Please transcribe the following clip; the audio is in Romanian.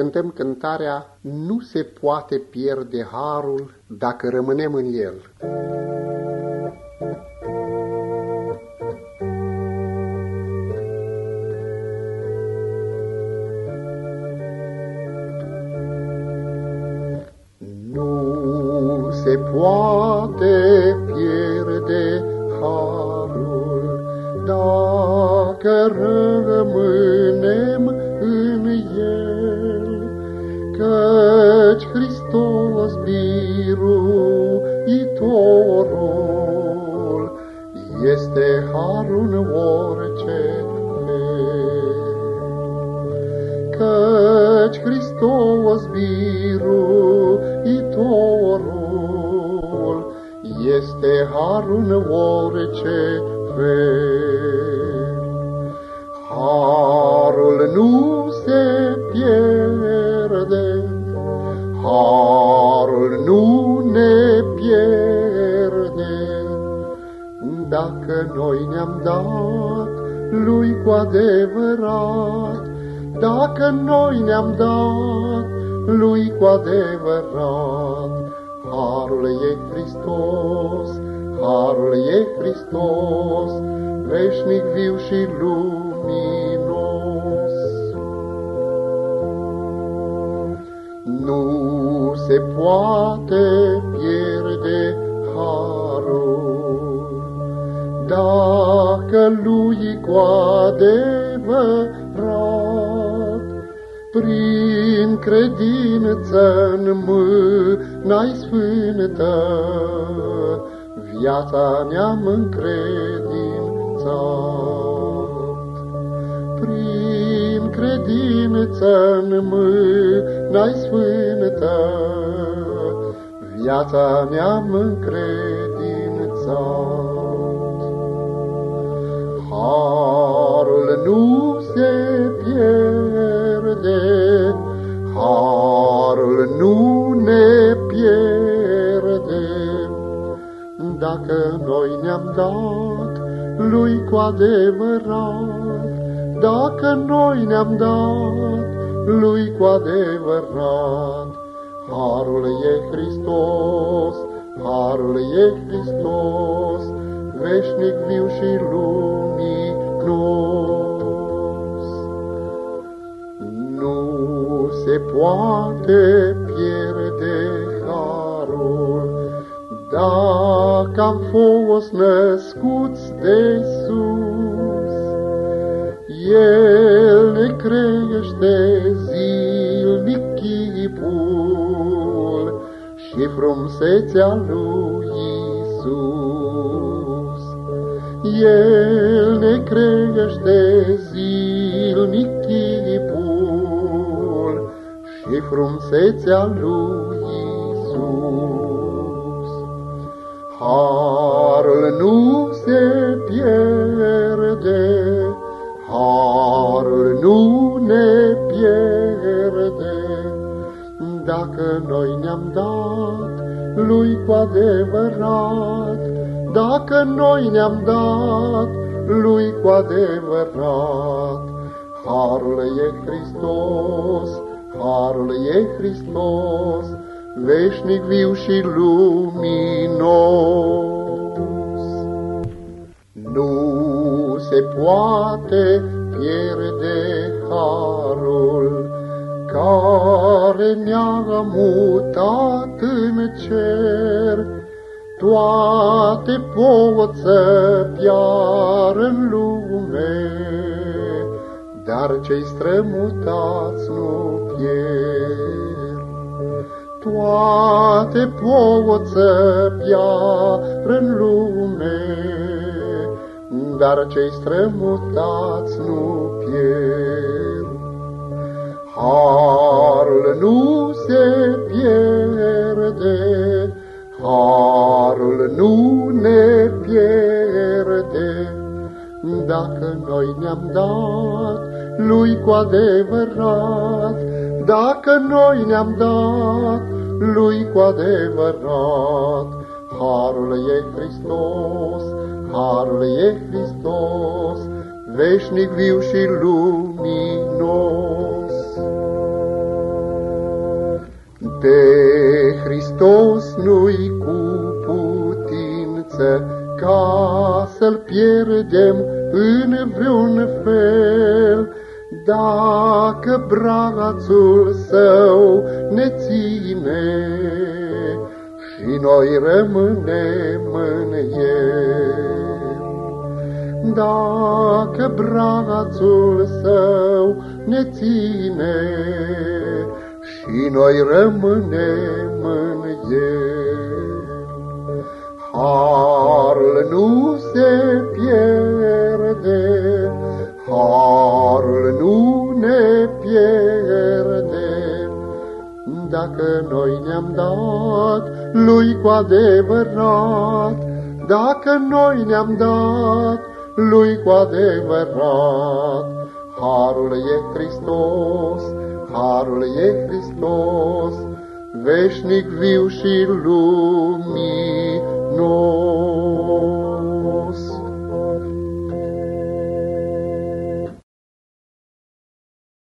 cântăm cântarea Nu se poate pierde harul dacă rămânem în el. Nu se poate pierde harul dacă rămânem căci Hristos biruitorul este harul în orice Căci Hristos biruitorul este harul în orice fel. Harul nu se pierde, Dacă noi ne-am dat lui cu adevărat, Dacă noi ne-am dat lui cu adevărat. Harul e Hristos, Harul e Hristos, veșnic viu și luminos. Nu se poate pierde harul, Dacă lui cu adevărat, Prin credință în mâna-i sfântă, Viața ne-am încredințat. Prin credință în mâna n-ai sfântă, viața ne-am încredințat. Dacă noi ne-am dat lui cu adevărat, dacă noi ne-am dat lui cu adevărat. Harul e Hristos, Harul e Hristos, veșnic viu și luminos. Nu se poate pierde harul, dacă am fost născuți de sus. El ne crește zilnic chipul și frumsețea lui Isus. El ne crește zilnic chipul și frumsețea lui Isus. Harul nu se pierde, Harul nu ne pierde, Dacă noi ne-am dat lui cu adevărat, Dacă noi ne-am dat lui cu adevărat. Harul e Hristos, Harul e Hristos, veșnic viu și luminos. Nu se poate pierde harul care ne-a mutat în cer. Toate pot să piară în lume, dar cei strămutați nu pierd. Toate pot să piară în lume, dar cei strămutați nu pierd. Harul nu se pierde, harul nu ne pierde, dacă noi ne-am dat lui cu adevărat, dacă noi ne-am dat lui cu adevărat, harul e Hristos, Harul e Hristos, veșnic viu și luminos. Pe Hristos nu-i cu putință ca să-L pierdem în vreun fel, dacă brațul său ne ține și noi rămânem în el. Dacă brațul său ne ține și noi rămânem în el. Harul nu se pierde, dacă noi ne-am dat lui cu adevărat, dacă noi ne-am dat lui cu adevărat. Harul e Hristos, harul e Hristos, veșnic viu și luminos.